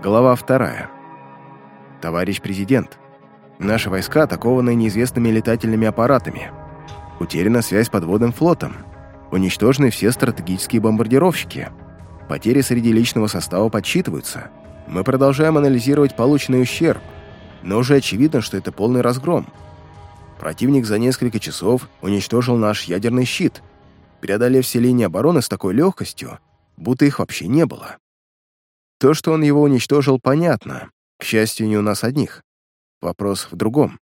Глава вторая. Товарищ президент, наши войска атакованы неизвестными летательными аппаратами. Утеряна связь с подводным флотом. Уничтожены все стратегические бомбардировщики. Потери среди личного состава подсчитываются. Мы продолжаем анализировать полученный ущерб, но уже очевидно, что это полный разгром. Противник за несколько часов уничтожил наш ядерный щит, преодолев все линии обороны с такой легкостью, будто их вообще не было. То, что он его уничтожил, понятно. К счастью, не у нас одних. Вопрос в другом.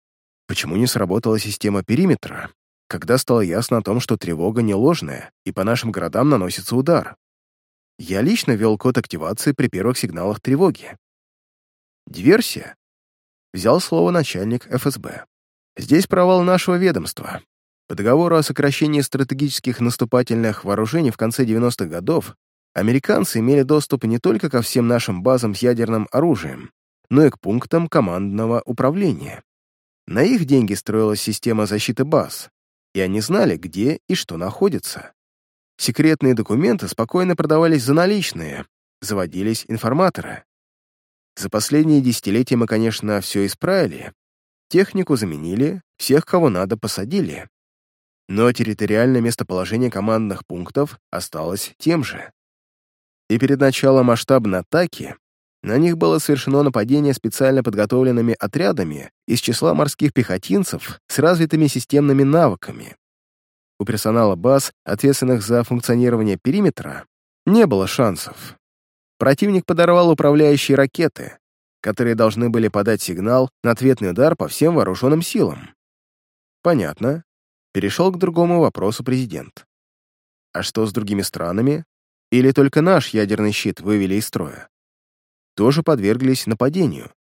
Почему не сработала система периметра, когда стало ясно о том, что тревога не ложная, и по нашим городам наносится удар? Я лично ввел код активации при первых сигналах тревоги. Диверсия? Взял слово начальник ФСБ. Здесь провал нашего ведомства. По договору о сокращении стратегических наступательных вооружений в конце 90-х годов американцы имели доступ не только ко всем нашим базам с ядерным оружием, но и к пунктам командного управления. На их деньги строилась система защиты баз, и они знали, где и что находится. Секретные документы спокойно продавались за наличные, заводились информаторы. За последние десятилетия мы, конечно, все исправили. Технику заменили, всех, кого надо, посадили. Но территориальное местоположение командных пунктов осталось тем же. И перед началом масштабной атаки на них было совершено нападение специально подготовленными отрядами из числа морских пехотинцев с развитыми системными навыками. У персонала баз, ответственных за функционирование периметра, не было шансов. Противник подорвал управляющие ракеты, которые должны были подать сигнал на ответный удар по всем вооруженным силам. Понятно. Перешел к другому вопросу президент. А что с другими странами? Или только наш ядерный щит вывели из строя? Тоже подверглись нападению.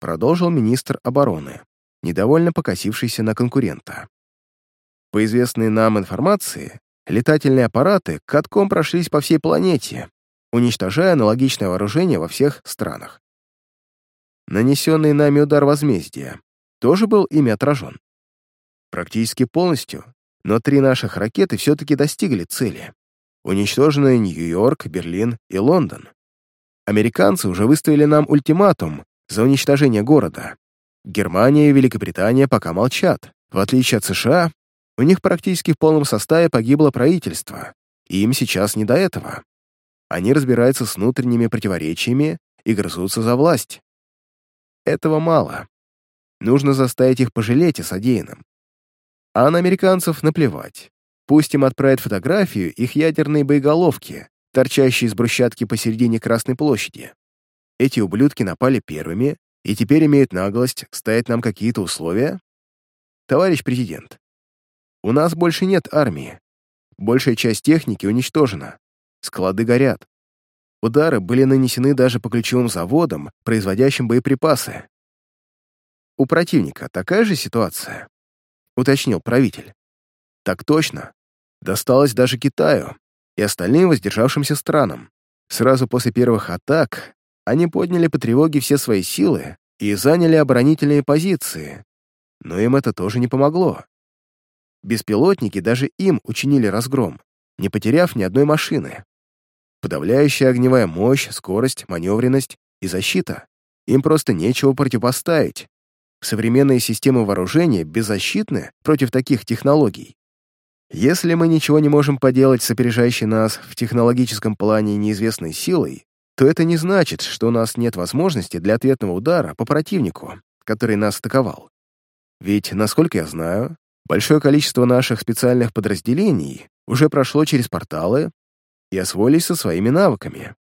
Продолжил министр обороны, недовольно покосившийся на конкурента. По известной нам информации, летательные аппараты катком прошлись по всей планете, уничтожая аналогичное вооружение во всех странах. Нанесенный нами удар возмездия тоже был ими отражен. Практически полностью, но три наших ракеты все-таки достигли цели. Уничтожены Нью-Йорк, Берлин и Лондон. Американцы уже выставили нам ультиматум за уничтожение города. Германия и Великобритания пока молчат. В отличие от США, у них практически в полном составе погибло правительство, и им сейчас не до этого. Они разбираются с внутренними противоречиями и грызутся за власть. Этого мало. Нужно заставить их пожалеть о содеянном. А на американцев наплевать. Пусть им отправят фотографию их ядерной боеголовки, торчащей из брусчатки посередине Красной площади. Эти ублюдки напали первыми и теперь имеют наглость ставить нам какие-то условия? Товарищ президент, у нас больше нет армии. Большая часть техники уничтожена. Склады горят. Удары были нанесены даже по ключевым заводам, производящим боеприпасы. У противника такая же ситуация? Уточнил правитель. Так точно. Досталось даже Китаю и остальным воздержавшимся странам. Сразу после первых атак они подняли по тревоге все свои силы и заняли оборонительные позиции. Но им это тоже не помогло. Беспилотники даже им учинили разгром, не потеряв ни одной машины. Подавляющая огневая мощь, скорость, маневренность и защита. Им просто нечего противопоставить. Современные системы вооружения беззащитны против таких технологий. Если мы ничего не можем поделать с опережающей нас в технологическом плане неизвестной силой, то это не значит, что у нас нет возможности для ответного удара по противнику, который нас атаковал. Ведь, насколько я знаю, большое количество наших специальных подразделений уже прошло через порталы и освоились со своими навыками.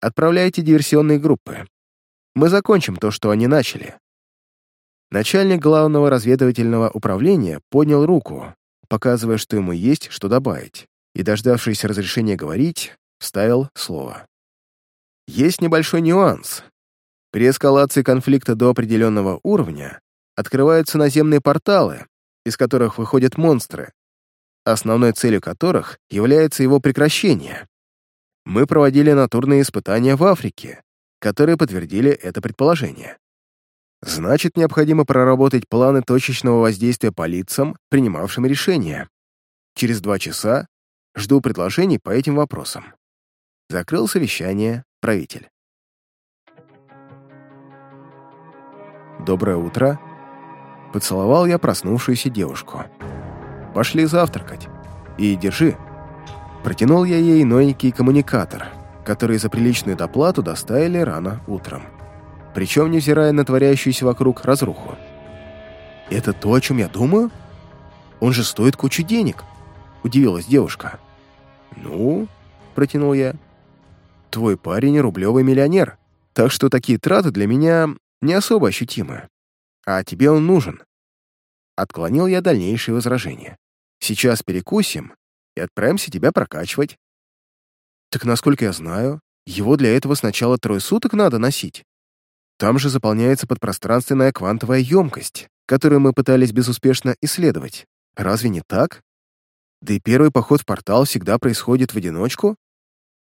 Отправляйте диверсионные группы. Мы закончим то, что они начали. Начальник главного разведывательного управления поднял руку, показывая, что ему есть что добавить, и, дождавшись разрешения говорить, вставил слово. Есть небольшой нюанс. При эскалации конфликта до определенного уровня открываются наземные порталы, из которых выходят монстры, основной целью которых является его прекращение. Мы проводили натурные испытания в Африке, которые подтвердили это предположение. Значит, необходимо проработать планы точечного воздействия по лицам, принимавшим решения. Через два часа жду предложений по этим вопросам. Закрыл совещание правитель. доброе утро!» Поцеловал я проснувшуюся девушку. «Пошли завтракать. И держи». Протянул я ей новенький коммуникатор, который за приличную доплату доставили рано утром. Причем невзирая на творящуюся вокруг разруху. «Это то, о чем я думаю? Он же стоит кучу денег», — удивилась девушка. «Ну?» — протянул я. «Твой парень рублевый миллионер, так что такие траты для меня не особо ощутимы. А тебе он нужен». Отклонил я дальнейшие возражения. «Сейчас перекусим и отправимся тебя прокачивать». «Так насколько я знаю, его для этого сначала трое суток надо носить. Там же заполняется подпространственная квантовая емкость, которую мы пытались безуспешно исследовать. Разве не так? Да и первый поход в портал всегда происходит в одиночку.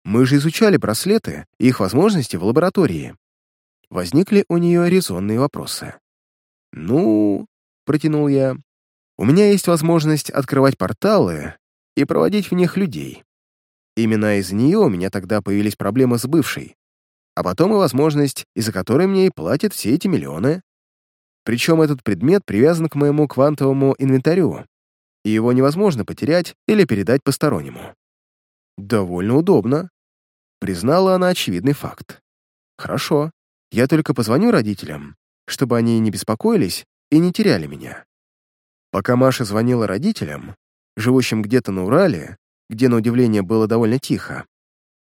Мы же изучали браслеты и их возможности в лаборатории. Возникли у нее резонные вопросы. «Ну...» — протянул я. «У меня есть возможность открывать порталы и проводить в них людей. Именно из нее у меня тогда появились проблемы с бывшей, а потом и возможность, из-за которой мне и платят все эти миллионы. Причем этот предмет привязан к моему квантовому инвентарю, и его невозможно потерять или передать постороннему. Довольно удобно. Признала она очевидный факт. Хорошо, я только позвоню родителям, чтобы они не беспокоились и не теряли меня. Пока Маша звонила родителям, живущим где-то на Урале, где, на удивление, было довольно тихо,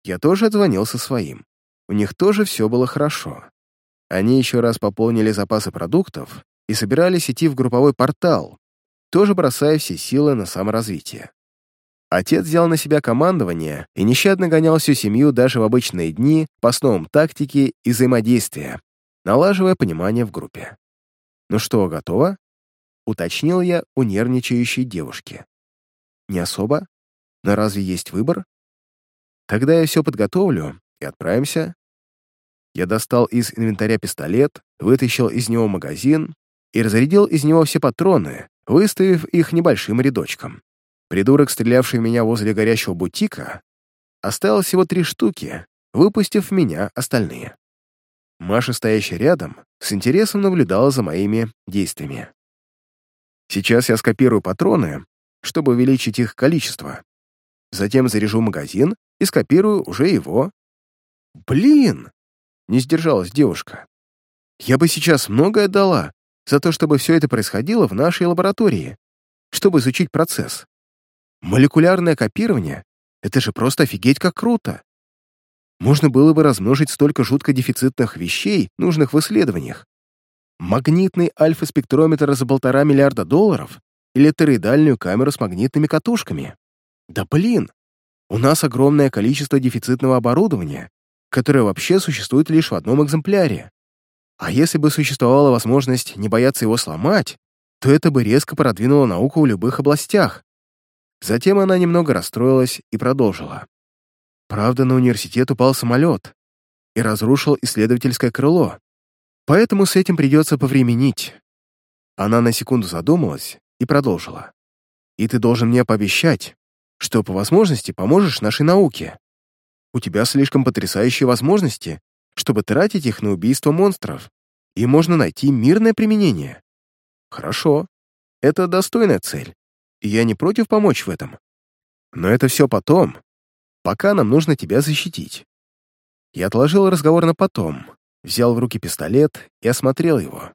я тоже отзвонился своим. У них тоже все было хорошо. Они еще раз пополнили запасы продуктов и собирались идти в групповой портал, тоже бросая все силы на саморазвитие. Отец взял на себя командование и нещадно гонял всю семью даже в обычные дни по основам тактики и взаимодействия, налаживая понимание в группе. «Ну что, готово?» — уточнил я у нервничающей девушки. «Не особо? Но разве есть выбор?» «Тогда я все подготовлю и отправимся». Я достал из инвентаря пистолет, вытащил из него магазин и разрядил из него все патроны, выставив их небольшим рядочком. Придурок, стрелявший в меня возле горящего бутика, оставил всего три штуки, выпустив в меня остальные. Маша, стоящая рядом, с интересом наблюдала за моими действиями. Сейчас я скопирую патроны, чтобы увеличить их количество. Затем заряжу магазин и скопирую уже его. Блин! Не сдержалась девушка. Я бы сейчас многое дала за то, чтобы все это происходило в нашей лаборатории, чтобы изучить процесс. Молекулярное копирование — это же просто офигеть как круто. Можно было бы размножить столько жутко дефицитных вещей, нужных в исследованиях. Магнитный альфа-спектрометр за полтора миллиарда долларов или тероидальную камеру с магнитными катушками. Да блин, у нас огромное количество дефицитного оборудования, которая вообще существует лишь в одном экземпляре. А если бы существовала возможность не бояться его сломать, то это бы резко продвинуло науку в любых областях. Затем она немного расстроилась и продолжила. Правда, на университет упал самолет и разрушил исследовательское крыло, поэтому с этим придется повременить. Она на секунду задумалась и продолжила. «И ты должен мне пообещать, что по возможности поможешь нашей науке. У тебя слишком потрясающие возможности, чтобы тратить их на убийство монстров, и можно найти мирное применение. Хорошо, это достойная цель, и я не против помочь в этом. Но это все потом, пока нам нужно тебя защитить. Я отложил разговор на потом, взял в руки пистолет и осмотрел его.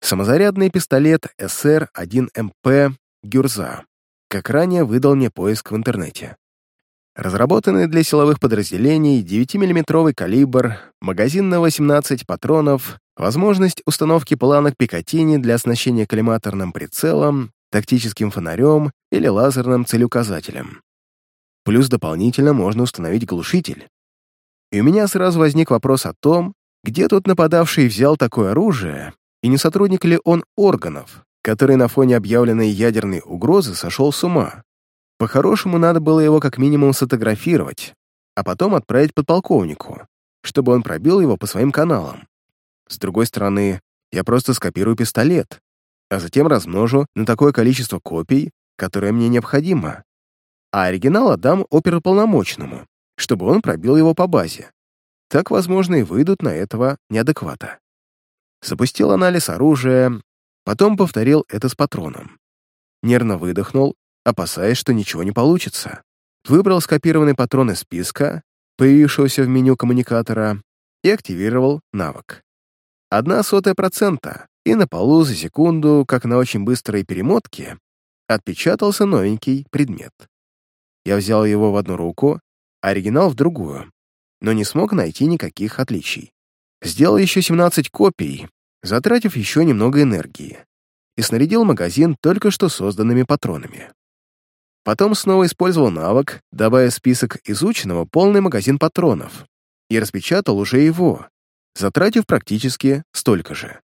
Самозарядный пистолет СР-1МП «Гюрза», как ранее выдал мне поиск в интернете. Разработанный для силовых подразделений 9-мм калибр, магазин на 18 патронов, возможность установки планок Пикатини для оснащения коллиматорным прицелом, тактическим фонарем или лазерным целеуказателем. Плюс дополнительно можно установить глушитель. И у меня сразу возник вопрос о том, где тот нападавший взял такое оружие, и не сотрудник ли он органов, который на фоне объявленной ядерной угрозы сошел с ума. По-хорошему, надо было его как минимум сфотографировать, а потом отправить подполковнику, чтобы он пробил его по своим каналам. С другой стороны, я просто скопирую пистолет, а затем размножу на такое количество копий, которое мне необходимо, а оригинал отдам оперуполномоченному, чтобы он пробил его по базе. Так, возможно, и выйдут на этого неадеквата. Запустил анализ оружия, потом повторил это с патроном. Нервно выдохнул, опасаясь, что ничего не получится. Выбрал скопированный патрон из списка, появившегося в меню коммуникатора, и активировал навык. Одна сотая процента, и на полу за секунду, как на очень быстрой перемотке, отпечатался новенький предмет. Я взял его в одну руку, а оригинал в другую, но не смог найти никаких отличий. Сделал еще 17 копий, затратив еще немного энергии, и снарядил магазин только что созданными патронами. Потом снова использовал навык, добавив список изученного полный магазин патронов, и распечатал уже его, затратив практически столько же.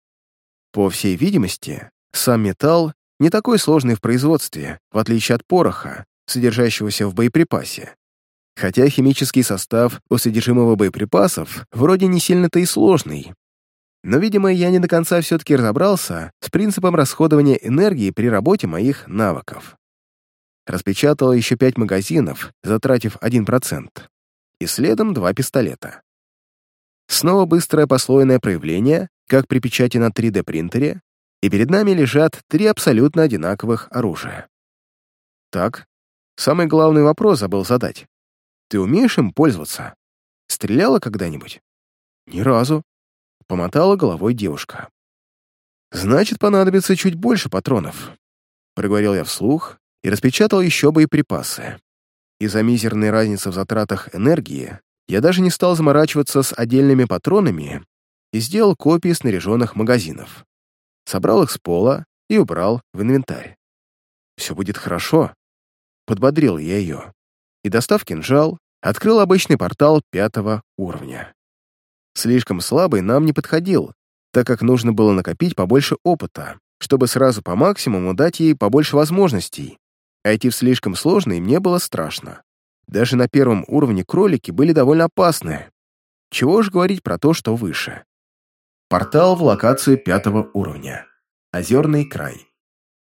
По всей видимости, сам металл не такой сложный в производстве, в отличие от пороха, содержащегося в боеприпасе. Хотя химический состав у содержимого боеприпасов вроде не сильно-то и сложный. Но, видимо, я не до конца все-таки разобрался с принципом расходования энергии при работе моих навыков. Распечатал еще пять магазинов, затратив 1%, и следом два пистолета. Снова быстрое послойное проявление, как при печати на 3D-принтере, и перед нами лежат три абсолютно одинаковых оружия. Так, самый главный вопрос забыл задать. Ты умеешь им пользоваться? Стреляла когда-нибудь? Ни разу. Помотала головой девушка. Значит, понадобится чуть больше патронов. Проговорил я вслух и распечатал еще боеприпасы. Из-за мизерной разницы в затратах энергии я даже не стал заморачиваться с отдельными патронами и сделал копии снаряженных магазинов. Собрал их с пола и убрал в инвентарь. «Все будет хорошо», — подбодрил я ее и, достав кинжал, открыл обычный портал пятого уровня. Слишком слабый нам не подходил, так как нужно было накопить побольше опыта, чтобы сразу по максимуму дать ей побольше возможностей, а идти в слишком сложный мне было страшно. Даже на первом уровне кролики были довольно опасны. Чего ж говорить про то, что выше. Портал в локацию пятого уровня. Озерный край.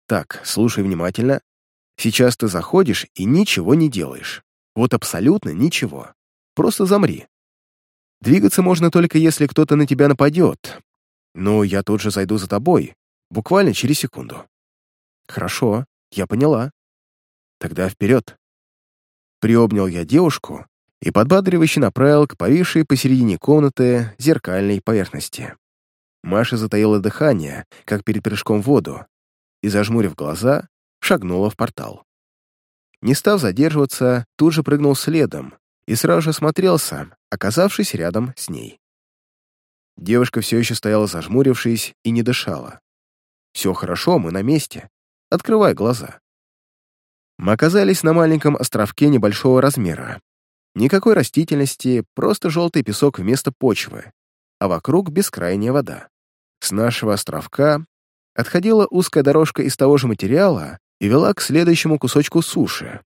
Так, слушай внимательно. Сейчас ты заходишь и ничего не делаешь. Вот абсолютно ничего. Просто замри. Двигаться можно только если кто-то на тебя нападет. Но я тут же зайду за тобой, буквально через секунду. Хорошо, я поняла. Тогда вперед. Приобнял я девушку и подбадривающе направил к повисшей посередине комнаты зеркальной поверхности. Маша затаила дыхание, как перед прыжком в воду, и, зажмурив глаза, шагнула в портал. Не став задерживаться, тут же прыгнул следом и сразу же смотрелся, оказавшись рядом с ней. Девушка все еще стояла зажмурившись и не дышала. «Все хорошо, мы на месте. Открывай глаза». Мы оказались на маленьком островке небольшого размера. Никакой растительности, просто желтый песок вместо почвы, а вокруг бескрайняя вода. С нашего островка отходила узкая дорожка из того же материала, и вела к следующему кусочку суши.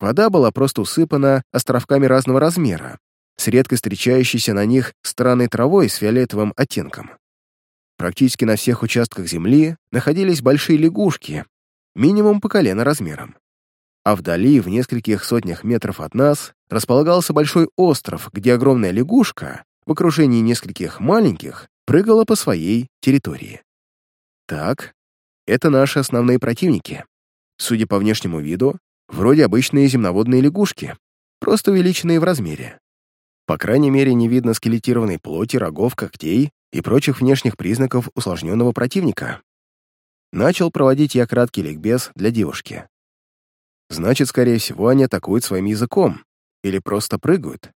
Вода была просто усыпана островками разного размера, с редко встречающейся на них странной травой с фиолетовым оттенком. Практически на всех участках земли находились большие лягушки, минимум по колено размером. А вдали, в нескольких сотнях метров от нас, располагался большой остров, где огромная лягушка в окружении нескольких маленьких прыгала по своей территории. Так, это наши основные противники. Судя по внешнему виду, вроде обычные земноводные лягушки, просто увеличенные в размере. По крайней мере, не видно скелетированной плоти, рогов, когтей и прочих внешних признаков усложненного противника. Начал проводить я краткий ликбез для девушки. Значит, скорее всего, они атакуют своим языком или просто прыгают.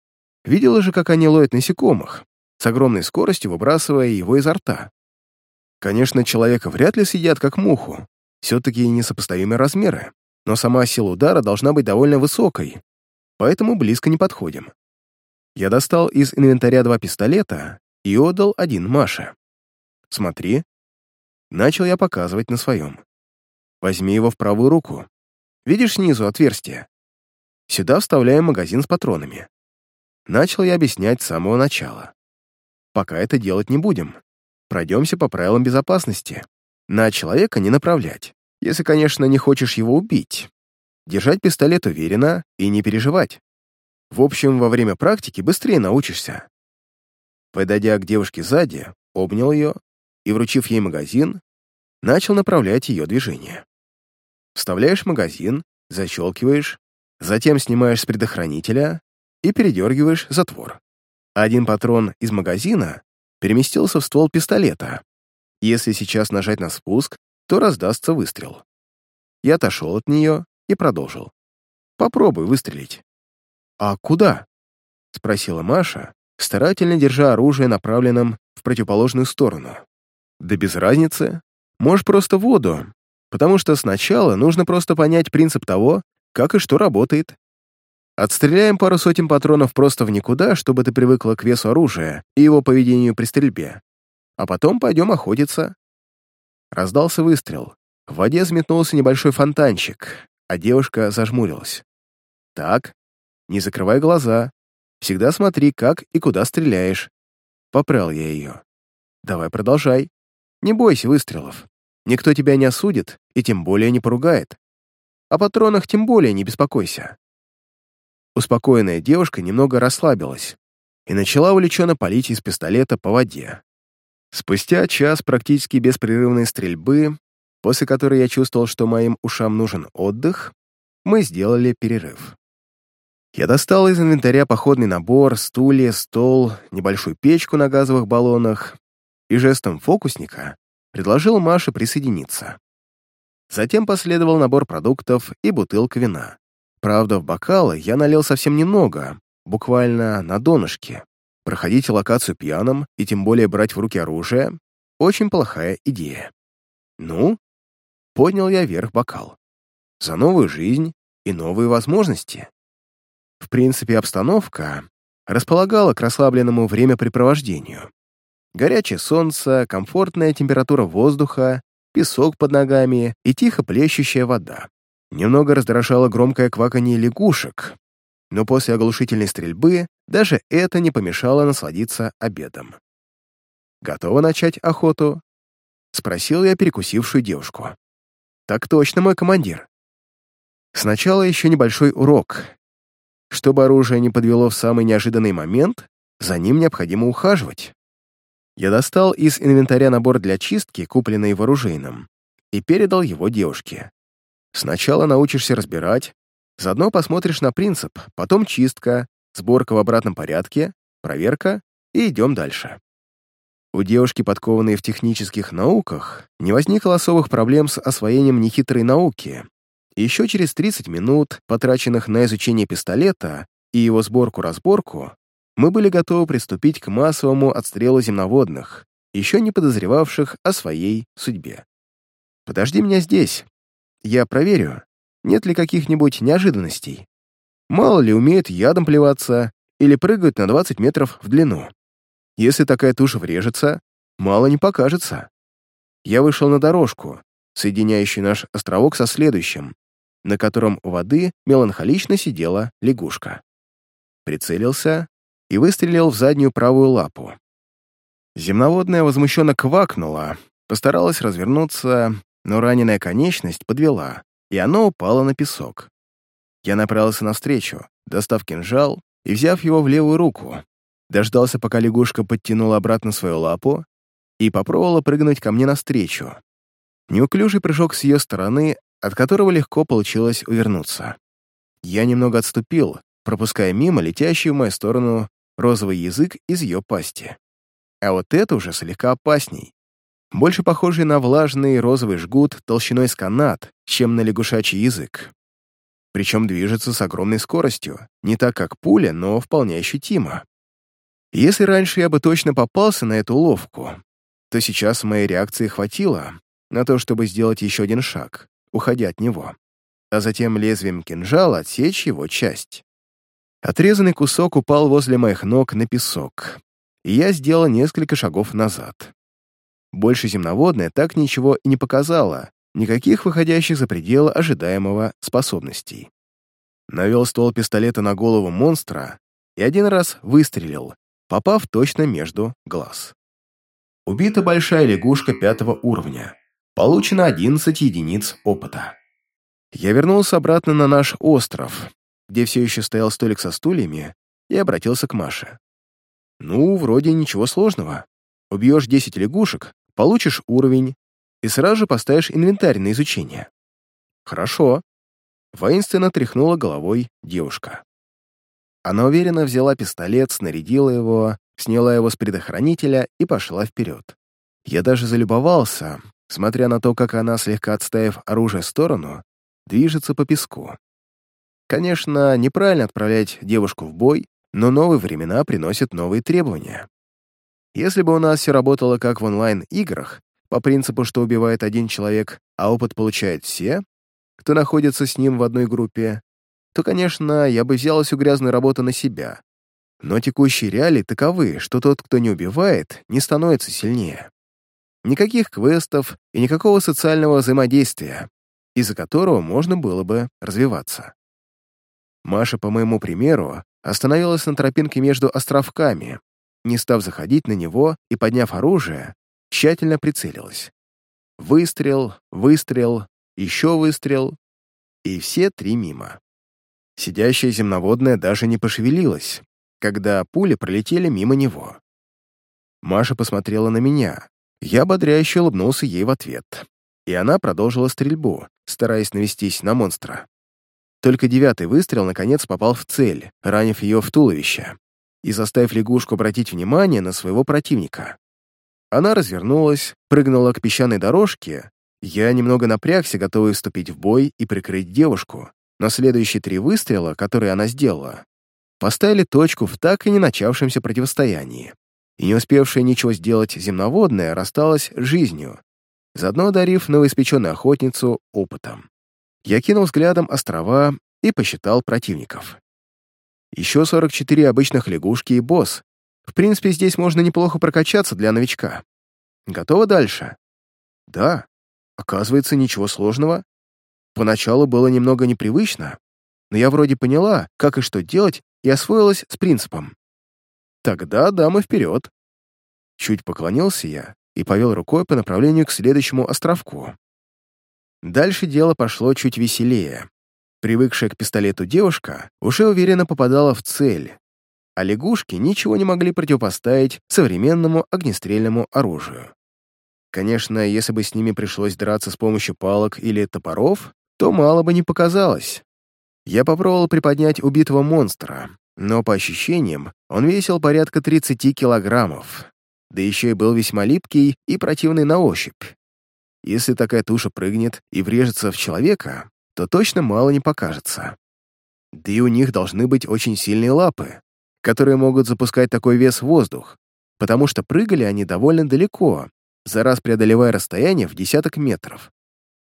Видела же, как они ловят насекомых, с огромной скоростью выбрасывая его изо рта. Конечно, человека вряд ли съедят как муху, все-таки несопоставимые размеры, но сама сила удара должна быть довольно высокой, поэтому близко не подходим. Я достал из инвентаря два пистолета и отдал один Маше. «Смотри». Начал я показывать на своем. «Возьми его в правую руку. Видишь снизу отверстие? Сюда вставляем магазин с патронами». Начал я объяснять с самого начала. Пока это делать не будем пройдемся по правилам безопасности. На человека не направлять, если, конечно, не хочешь его убить. Держать пистолет уверенно и не переживать. В общем, во время практики быстрее научишься. Подойдя к девушке сзади, обнял ее и, вручив ей магазин, начал направлять ее движение. Вставляешь магазин, защелкиваешь, затем снимаешь с предохранителя и передергиваешь затвор. Один патрон из магазина переместился в ствол пистолета. Если сейчас нажать на спуск, то раздастся выстрел. Я отошел от нее и продолжил. «Попробуй выстрелить». «А куда?» — спросила Маша, старательно держа оружие направленным в противоположную сторону. «Да без разницы. Можешь просто в воду, потому что сначала нужно просто понять принцип того, как и что работает. Отстреляем пару сотен патронов просто в никуда, чтобы ты привыкла к весу оружия и его поведению при стрельбе. А потом пойдем охотиться». Раздался выстрел. В воде взметнулся небольшой фонтанчик, а девушка зажмурилась. «Так, не закрывай глаза. Всегда смотри, как и куда стреляешь». Попрал я ее. «Давай продолжай. Не бойся выстрелов. Никто тебя не осудит и тем более не поругает. О патронах тем более не беспокойся». Успокоенная девушка немного расслабилась и начала увлеченно палить из пистолета по воде. Спустя час практически беспрерывной стрельбы, после которой я чувствовал, что моим ушам нужен отдых, мы сделали перерыв. Я достал из инвентаря походный набор, стулья, стол, небольшую печку на газовых баллонах и жестом фокусника предложил Маше присоединиться. Затем последовал набор продуктов и бутылка вина. Правда, в бокалы я налил совсем немного, буквально на донышке. Проходить локацию пьяным и тем более брать в руки оружие — очень плохая идея. Ну, поднял я вверх бокал. За новую жизнь и новые возможности. В принципе, обстановка располагала к расслабленному времяпрепровождению. Горячее солнце, комфортная температура воздуха, песок под ногами и тихо плещущая вода. Немного раздражало громкое кваканье лягушек, но после оглушительной стрельбы даже это не помешало насладиться обедом. «Готова начать охоту?» — спросил я перекусившую девушку. «Так точно, мой командир». Сначала еще небольшой урок. Чтобы оружие не подвело в самый неожиданный момент, за ним необходимо ухаживать. Я достал из инвентаря набор для чистки, купленный в оружейном, и передал его девушке. Сначала научишься разбирать, заодно посмотришь на принцип, потом чистка, сборка в обратном порядке, проверка и идем дальше. У девушки, подкованной в технических науках, не возникло особых проблем с освоением нехитрой науки. еще через 30 минут, потраченных на изучение пистолета и его сборку-разборку, мы были готовы приступить к массовому отстрелу земноводных, еще не подозревавших о своей судьбе. «Подожди меня здесь. Я проверю, нет ли каких-нибудь неожиданностей. Мало ли умеют ядом плеваться или прыгают на 20 метров в длину. Если такая туша врежется, мало не покажется. Я вышел на дорожку, соединяющую наш островок со следующим, на котором у воды меланхолично сидела лягушка. Прицелился и выстрелил в заднюю правую лапу. Земноводная возмущенно квакнула, постаралась развернуться, но раненая конечность подвела, и оно упало на песок. Я направился навстречу, достав кинжал и взяв его в левую руку, дождался, пока лягушка подтянула обратно свою лапу и попробовала прыгнуть ко мне навстречу. Неуклюжий прыжок с ее стороны, от которого легко получилось увернуться. Я немного отступил, пропуская мимо летящий в мою сторону розовый язык из ее пасти. А вот это уже слегка опасней. Больше похожий на влажный розовый жгут толщиной с канат, чем на лягушачий язык. Причем движется с огромной скоростью, не так как пуля, но вполне ощутимо. Если раньше я бы точно попался на эту уловку, то сейчас моей реакции хватило на то, чтобы сделать еще один шаг, уходя от него, а затем лезвием кинжала отсечь его часть. Отрезанный кусок упал возле моих ног на песок, и я сделал несколько шагов назад. Больше земноводная так ничего и не показала, никаких выходящих за пределы ожидаемого способностей. Навел ствол пистолета на голову монстра и один раз выстрелил, попав точно между глаз. Убита большая лягушка пятого уровня. Получено 11 единиц опыта. Я вернулся обратно на наш остров, где все еще стоял столик со стульями, и обратился к Маше. «Ну, вроде ничего сложного. Убьешь 10 лягушек, получишь уровень и сразу же поставишь инвентарь на изучение. Хорошо. Воинственно тряхнула головой девушка. Она уверенно взяла пистолет, снарядила его, сняла его с предохранителя и пошла вперед. Я даже залюбовался, смотря на то, как она, слегка отставив оружие в сторону, движется по песку. Конечно, неправильно отправлять девушку в бой, но новые времена приносят новые требования. Если бы у нас все работало как в онлайн-играх, по принципу, что убивает один человек, а опыт получают все, кто находится с ним в одной группе, то, конечно, я бы взял всю грязную работу на себя. Но текущие реалии таковы, что тот, кто не убивает, не становится сильнее. Никаких квестов и никакого социального взаимодействия, из-за которого можно было бы развиваться. Маша, по моему примеру, остановилась на тропинке между островками, не став заходить на него и, подняв оружие, тщательно прицелилась. Выстрел, выстрел, еще выстрел, и все три мимо. Сидящая земноводная даже не пошевелилась, когда пули пролетели мимо него. Маша посмотрела на меня. Я бодряще улыбнулся ей в ответ. И она продолжила стрельбу, стараясь навестись на монстра. Только девятый выстрел, наконец, попал в цель, ранив ее в туловище и заставив лягушку обратить внимание на своего противника. Она развернулась, прыгнула к песчаной дорожке. Я немного напрягся, готовый вступить в бой и прикрыть девушку, но следующие три выстрела, которые она сделала, поставили точку в так и не начавшемся противостоянии. И не успевшая ничего сделать земноводная рассталась жизнью, заодно одарив новоиспеченную охотницу опытом. Я кинул взглядом острова и посчитал противников. Еще 44 обычных лягушки и босс. В принципе, здесь можно неплохо прокачаться для новичка. Готово дальше? Да. Оказывается, ничего сложного. Поначалу было немного непривычно, но я вроде поняла, как и что делать, и освоилась с принципом. Тогда дамы вперед. Чуть поклонился я и повел рукой по направлению к следующему островку. Дальше дело пошло чуть веселее. Привыкшая к пистолету девушка уже уверенно попадала в цель, а лягушки ничего не могли противопоставить современному огнестрельному оружию. Конечно, если бы с ними пришлось драться с помощью палок или топоров, то мало бы не показалось. Я попробовал приподнять убитого монстра, но по ощущениям он весил порядка 30 килограммов, да еще и был весьма липкий и противный на ощупь. Если такая туша прыгнет и врежется в человека, то точно мало не покажется. Да и у них должны быть очень сильные лапы, которые могут запускать такой вес в воздух, потому что прыгали они довольно далеко, за раз преодолевая расстояние в десяток метров.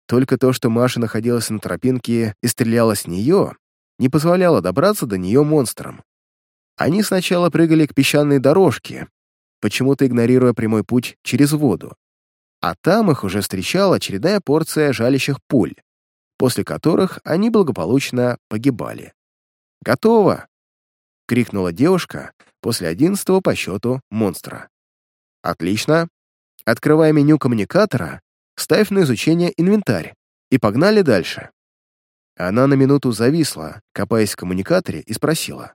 Только то, что Маша находилась на тропинке и стреляла с нее, не позволяло добраться до нее монстрам. Они сначала прыгали к песчаной дорожке, почему-то игнорируя прямой путь через воду, а там их уже встречала очередная порция жалящих пуль, после которых они благополучно погибали. «Готово!» — крикнула девушка после одиннадцатого по счету монстра. «Отлично. Открывай меню коммуникатора, ставь на изучение инвентарь и погнали дальше». Она на минуту зависла, копаясь в коммуникаторе, и спросила.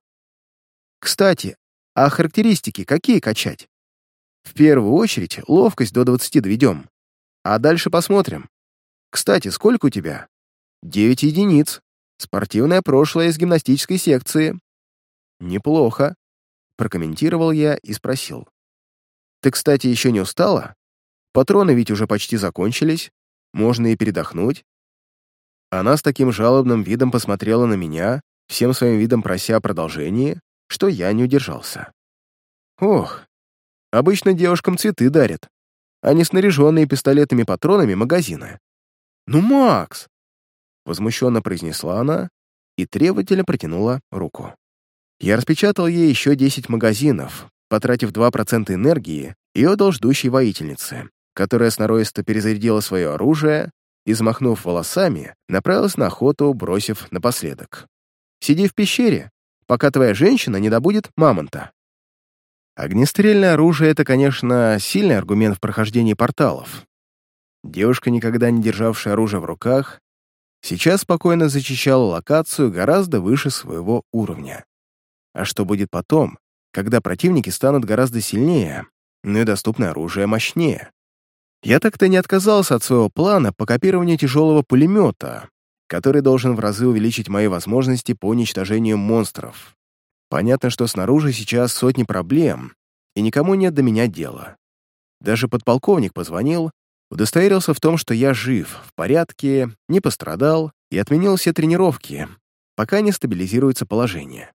«Кстати, а характеристики какие качать?» В первую очередь ловкость до 20 доведем, а дальше посмотрим. Кстати, сколько у тебя? Девять единиц. Спортивное прошлое из гимнастической секции. Неплохо, прокомментировал я и спросил. Ты, кстати, еще не устала? Патроны ведь уже почти закончились. Можно и передохнуть. Она с таким жалобным видом посмотрела на меня, всем своим видом прося о продолжении, что я не удержался. Ох, Обычно девушкам цветы дарят, а не снаряженные пистолетами-патронами магазины. «Ну, Макс!» — возмущенно произнесла она и требовательно протянула руку. Я распечатал ей еще 10 магазинов, потратив 2% энергии и отдал ждущей воительнице, которая сноровисто перезарядила свое оружие и, взмахнув волосами, направилась на охоту, бросив напоследок. «Сиди в пещере, пока твоя женщина не добудет мамонта». Огнестрельное оружие — это, конечно, сильный аргумент в прохождении порталов. Девушка, никогда не державшая оружие в руках, сейчас спокойно зачищала локацию гораздо выше своего уровня. А что будет потом, когда противники станут гораздо сильнее, но и доступное оружие мощнее? Я так-то не отказался от своего плана по копированию тяжелого пулемета, который должен в разы увеличить мои возможности по уничтожению монстров. Понятно, что снаружи сейчас сотни проблем, и никому нет до меня дела. Даже подполковник позвонил, удостоверился в том, что я жив, в порядке, не пострадал и отменил все тренировки, пока не стабилизируется положение.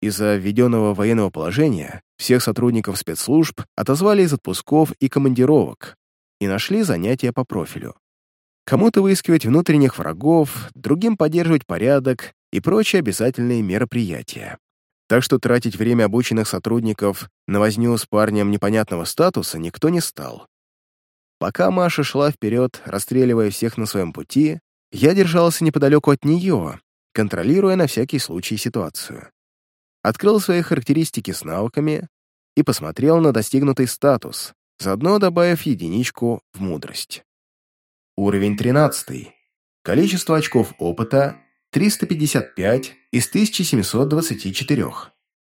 Из-за введенного военного положения всех сотрудников спецслужб отозвали из отпусков и командировок и нашли занятия по профилю. Кому-то выискивать внутренних врагов, другим поддерживать порядок и прочие обязательные мероприятия. Так что тратить время обученных сотрудников на возню с парнем непонятного статуса никто не стал. Пока Маша шла вперед, расстреливая всех на своем пути, я держался неподалеку от нее, контролируя на всякий случай ситуацию открыл свои характеристики с навыками и посмотрел на достигнутый статус, заодно добавив единичку в мудрость. Уровень 13. Количество очков опыта 355 из 1724.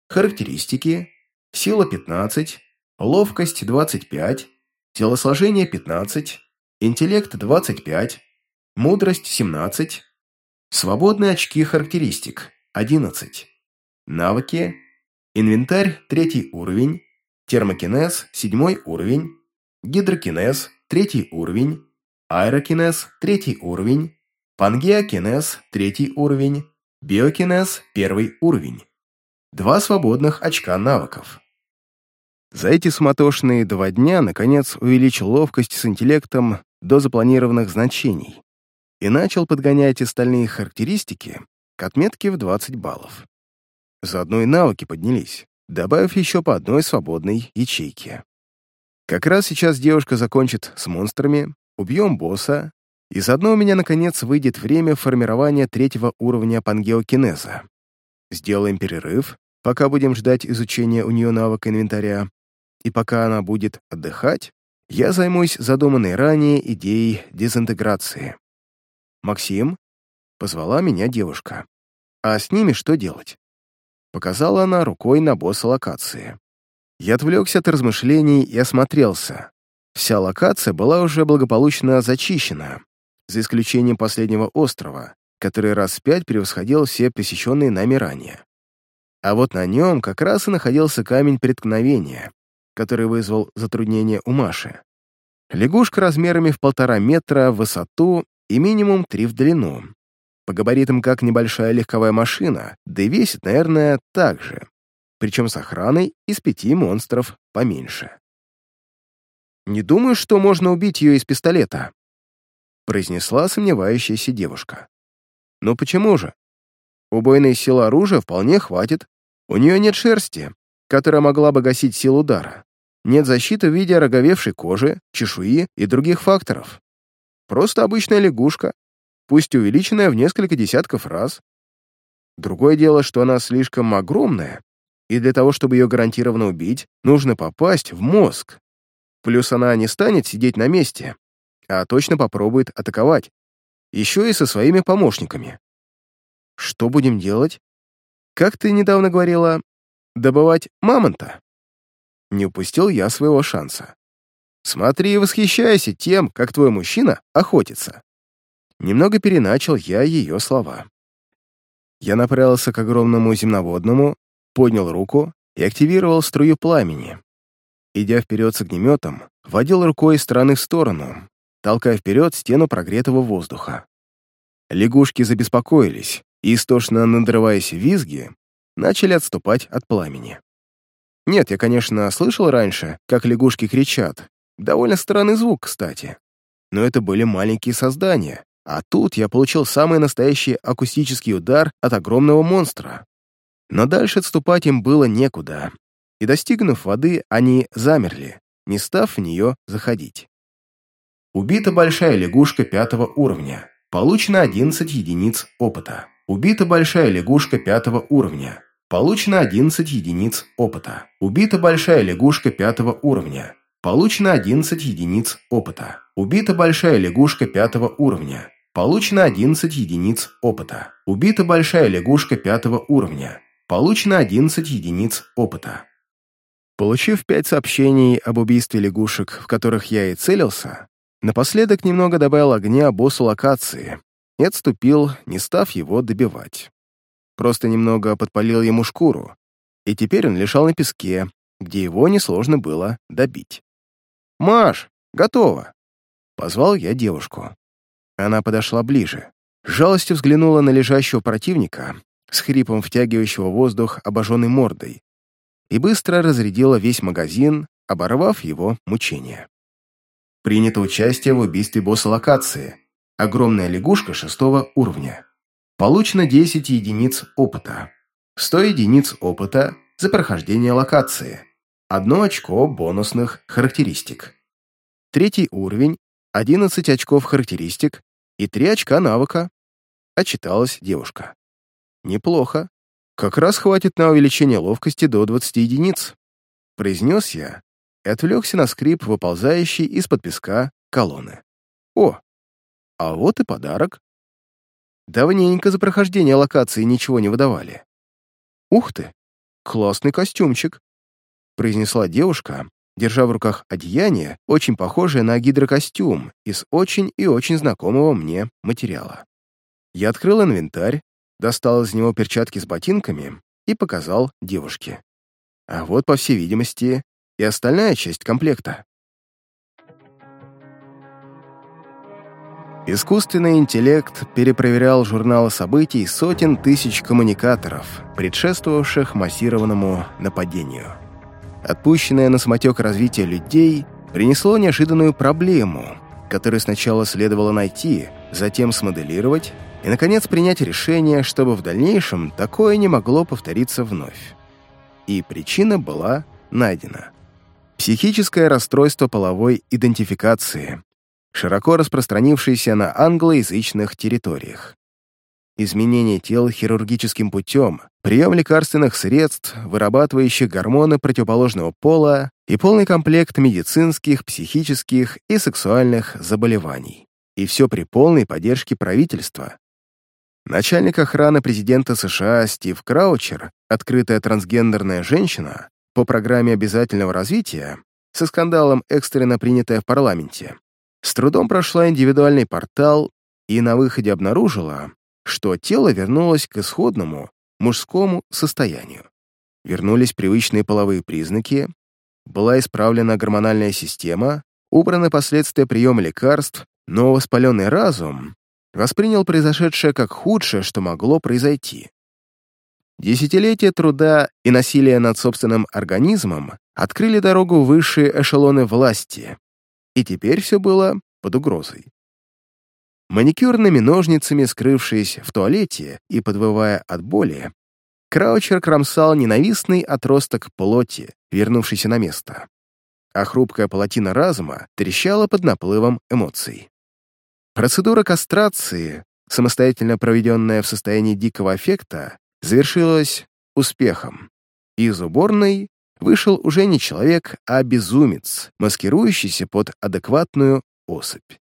Характеристики. Сила 15, ловкость 25, телосложение 15, интеллект 25, мудрость 17, свободные очки характеристик 11. Навыки. Инвентарь – третий уровень. Термокинез – седьмой уровень. Гидрокинез – третий уровень. Аэрокинез – третий уровень. Пангеокинез – третий уровень. Биокинез – первый уровень. Два свободных очка навыков. За эти суматошные два дня, наконец, увеличил ловкость с интеллектом до запланированных значений и начал подгонять остальные характеристики к отметке в 20 баллов. Заодно и навыки поднялись, добавив еще по одной свободной ячейке. Как раз сейчас девушка закончит с монстрами, убьем босса, и заодно у меня, наконец, выйдет время формирования третьего уровня пангеокинеза. Сделаем перерыв, пока будем ждать изучения у нее навыка инвентаря, и пока она будет отдыхать, я займусь задуманной ранее идеей дезинтеграции. «Максим?» — позвала меня девушка. «А с ними что делать?» Показала она рукой на босса локации. Я отвлекся от размышлений и осмотрелся. Вся локация была уже благополучно зачищена, за исключением последнего острова, который раз в пять превосходил все посещенные нами ранее. А вот на нем как раз и находился камень преткновения, который вызвал затруднение у Маши. Лягушка размерами в полтора метра в высоту и минимум три в длину, по габаритам как небольшая легковая машина, да и весит, наверное, так же. Причем с охраной из пяти монстров поменьше. «Не думаю, что можно убить ее из пистолета», произнесла сомневающаяся девушка. «Ну почему же? Убойной силы оружия вполне хватит. У нее нет шерсти, которая могла бы гасить силу удара. Нет защиты в виде роговевшей кожи, чешуи и других факторов. Просто обычная лягушка, пусть увеличенная в несколько десятков раз. Другое дело, что она слишком огромная, и для того, чтобы ее гарантированно убить, нужно попасть в мозг. Плюс она не станет сидеть на месте, а точно попробует атаковать. Еще и со своими помощниками. Что будем делать? Как ты недавно говорила, добывать мамонта? Не упустил я своего шанса. Смотри и восхищайся тем, как твой мужчина охотится. Немного переначал я ее слова. Я направился к огромному земноводному, поднял руку и активировал струю пламени. Идя вперед с огнеметом, водил рукой из стороны в сторону, толкая вперед стену прогретого воздуха. Лягушки забеспокоились и, истошно надрываясь визги, начали отступать от пламени. Нет, я, конечно, слышал раньше, как лягушки кричат. Довольно странный звук, кстати. Но это были маленькие создания, а тут я получил самый настоящий акустический удар от огромного монстра. Но дальше отступать им было некуда, и, достигнув воды, они замерли, не став в нее заходить. Убита большая лягушка пятого уровня. Получено 11 единиц опыта. Убита большая лягушка пятого уровня. Получено 11 единиц опыта. Убита большая лягушка пятого уровня. Получено 11 единиц опыта. Убита большая лягушка пятого уровня. Получено 11 единиц опыта. Убита большая лягушка пятого уровня. Получено 11 единиц опыта. Получив пять сообщений об убийстве лягушек, в которых я и целился, напоследок немного добавил огня боссу локации и отступил, не став его добивать. Просто немного подпалил ему шкуру, и теперь он лежал на песке, где его несложно было добить. «Маш, готово!» — позвал я девушку. Она подошла ближе, жалостью взглянула на лежащего противника, с хрипом втягивающего воздух обожженной мордой, и быстро разрядила весь магазин, оборвав его мучение. Принято участие в убийстве босса локации. Огромная лягушка шестого уровня. Получено 10 единиц опыта. 100 единиц опыта за прохождение локации. Одно очко бонусных характеристик. Третий уровень, 11 очков характеристик и 3 очка навыка. Отчиталась девушка. Неплохо. Как раз хватит на увеличение ловкости до 20 единиц. Произнес я и отвлекся на скрип, выползающий из-под песка колонны. О, а вот и подарок. Давненько за прохождение локации ничего не выдавали. Ух ты, классный костюмчик, произнесла девушка, держа в руках одеяние, очень похожее на гидрокостюм из очень и очень знакомого мне материала. Я открыл инвентарь, достал из него перчатки с ботинками и показал девушке. А вот, по всей видимости, и остальная часть комплекта. Искусственный интеллект перепроверял журналы событий сотен тысяч коммуникаторов, предшествовавших массированному нападению. Отпущенное на самотек развитие людей принесло неожиданную проблему, которую сначала следовало найти, затем смоделировать и, наконец, принять решение, чтобы в дальнейшем такое не могло повториться вновь. И причина была найдена. Психическое расстройство половой идентификации, широко распространившееся на англоязычных территориях. Изменение тела хирургическим путем, прием лекарственных средств, вырабатывающих гормоны противоположного пола и полный комплект медицинских, психических и сексуальных заболеваний. И все при полной поддержке правительства. Начальник охраны президента США Стив Краучер, открытая трансгендерная женщина, по программе обязательного развития, со скандалом экстренно принятая в парламенте, с трудом прошла индивидуальный портал и на выходе обнаружила, что тело вернулось к исходному мужскому состоянию. Вернулись привычные половые признаки, была исправлена гормональная система, убраны последствия приема лекарств, но воспаленный разум воспринял произошедшее как худшее, что могло произойти. Десятилетия труда и насилия над собственным организмом открыли дорогу высшие эшелоны власти, и теперь все было под угрозой. Маникюрными ножницами, скрывшись в туалете и подвывая от боли, Краучер кромсал ненавистный отросток плоти, вернувшийся на место. А хрупкая палатина разума трещала под наплывом эмоций. Процедура кастрации, самостоятельно проведенная в состоянии дикого аффекта, завершилась успехом. Из уборной вышел уже не человек, а безумец, маскирующийся под адекватную особь.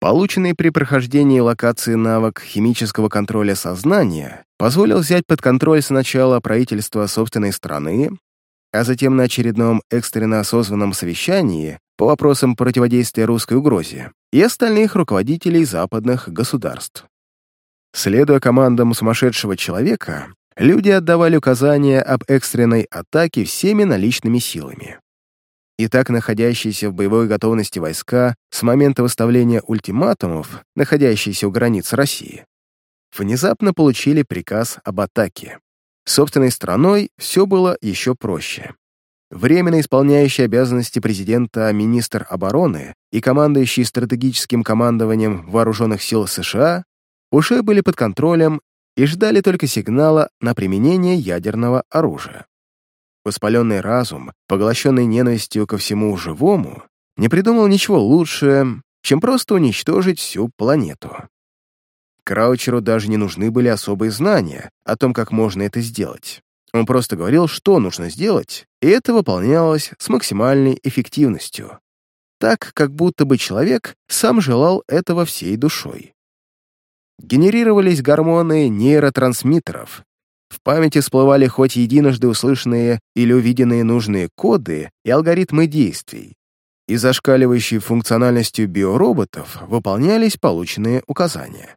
Полученный при прохождении локации навык химического контроля сознания позволил взять под контроль сначала правительство собственной страны, а затем на очередном экстренно созванном совещании по вопросам противодействия русской угрозе и остальных руководителей западных государств. Следуя командам сумасшедшего человека, люди отдавали указания об экстренной атаке всеми наличными силами. И так находящиеся в боевой готовности войска с момента выставления ультиматумов, находящиеся у границ России, внезапно получили приказ об атаке. Собственной страной все было еще проще. Временно исполняющий обязанности президента министр обороны и командующий стратегическим командованием вооруженных сил США уже были под контролем и ждали только сигнала на применение ядерного оружия. Воспаленный разум, поглощенный ненавистью ко всему живому, не придумал ничего лучше, чем просто уничтожить всю планету. Краучеру даже не нужны были особые знания о том, как можно это сделать. Он просто говорил, что нужно сделать, и это выполнялось с максимальной эффективностью. Так, как будто бы человек сам желал этого всей душой генерировались гормоны нейротрансмиттеров, в памяти всплывали хоть единожды услышанные или увиденные нужные коды и алгоритмы действий, и зашкаливающей функциональностью биороботов выполнялись полученные указания.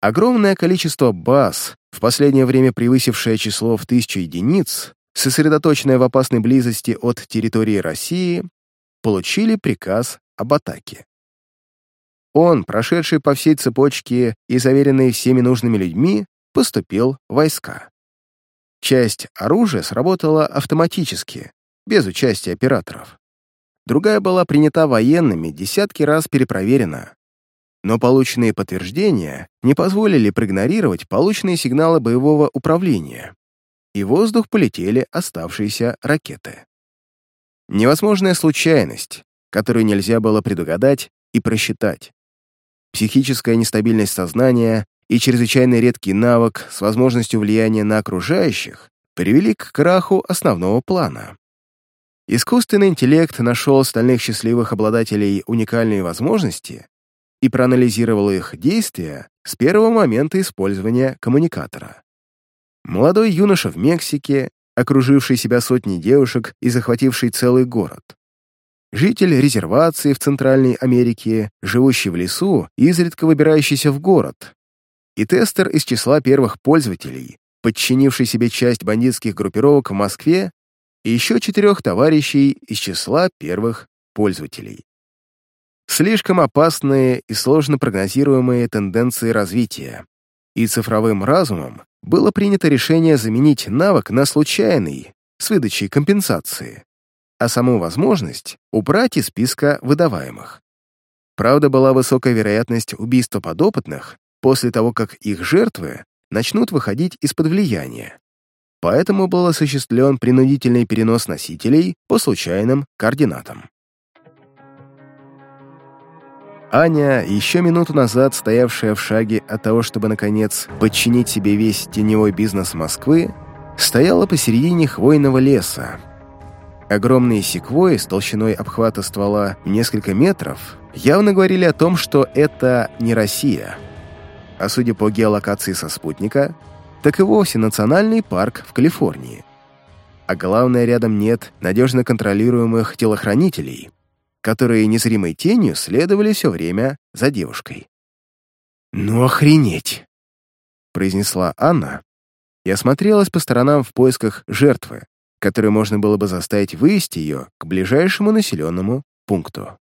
Огромное количество баз, в последнее время превысившее число в тысячу единиц, сосредоточенное в опасной близости от территории России, получили приказ об атаке. Он, прошедший по всей цепочке и заверенный всеми нужными людьми, поступил в войска. Часть оружия сработала автоматически, без участия операторов. Другая была принята военными, десятки раз перепроверена. Но полученные подтверждения не позволили проигнорировать полученные сигналы боевого управления, и в воздух полетели оставшиеся ракеты. Невозможная случайность, которую нельзя было предугадать и просчитать психическая нестабильность сознания и чрезвычайно редкий навык с возможностью влияния на окружающих привели к краху основного плана. Искусственный интеллект нашел остальных счастливых обладателей уникальной возможности и проанализировал их действия с первого момента использования коммуникатора. Молодой юноша в Мексике, окруживший себя сотней девушек и захвативший целый город житель резервации в Центральной Америке, живущий в лесу и изредка выбирающийся в город, и тестер из числа первых пользователей, подчинивший себе часть бандитских группировок в Москве, и еще четырех товарищей из числа первых пользователей. Слишком опасные и сложно прогнозируемые тенденции развития, и цифровым разумом было принято решение заменить навык на случайный, с выдачей компенсации а саму возможность убрать из списка выдаваемых. Правда, была высокая вероятность убийства подопытных после того, как их жертвы начнут выходить из-под влияния. Поэтому был осуществлен принудительный перенос носителей по случайным координатам. Аня, еще минуту назад стоявшая в шаге от того, чтобы, наконец, подчинить себе весь теневой бизнес Москвы, стояла посередине хвойного леса, Огромные секвои с толщиной обхвата ствола в несколько метров явно говорили о том, что это не Россия. А судя по геолокации со спутника, так и вовсе национальный парк в Калифорнии. А главное, рядом нет надежно контролируемых телохранителей, которые незримой тенью следовали все время за девушкой. «Ну охренеть!» — произнесла Анна и осмотрелась по сторонам в поисках жертвы, которой можно было бы заставить вывести ее к ближайшему населенному пункту.